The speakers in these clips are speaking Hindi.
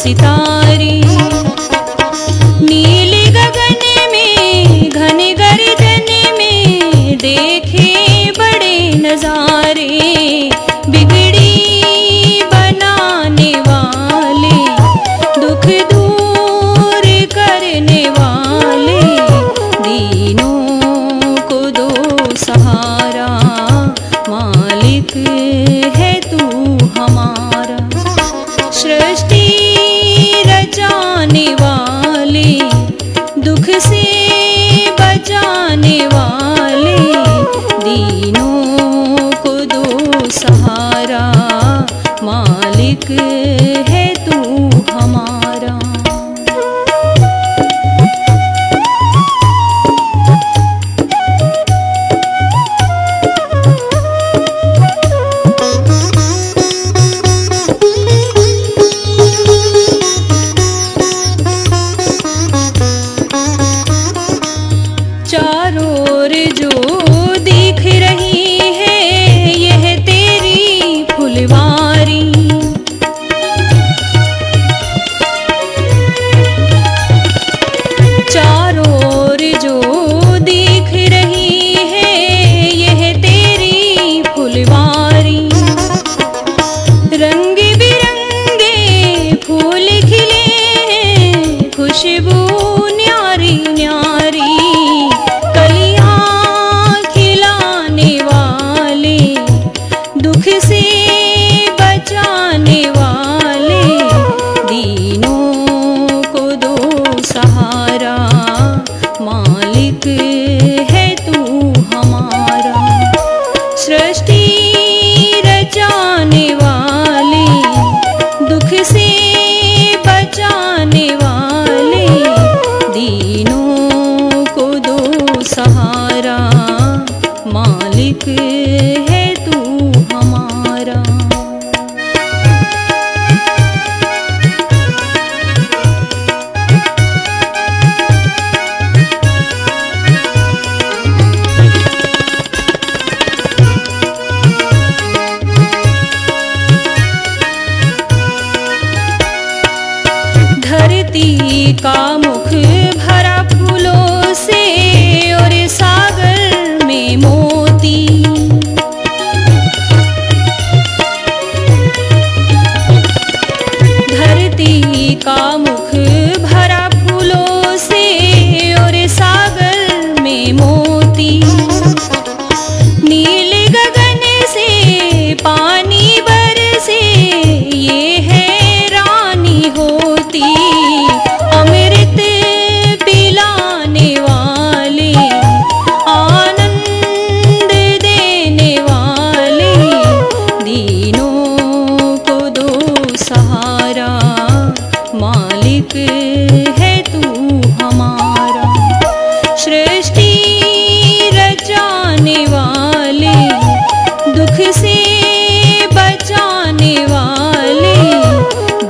सितारी। नीले गगन में, घन गर्दन में देखे बड़े नजारे, बिगड़ी बनाने वाले, दुख दूर करने वाले, दीनों को दो सहारा, मालिक है तू हमारा। सृष्टि तीनों को दो सहारा मालिक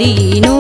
दीनो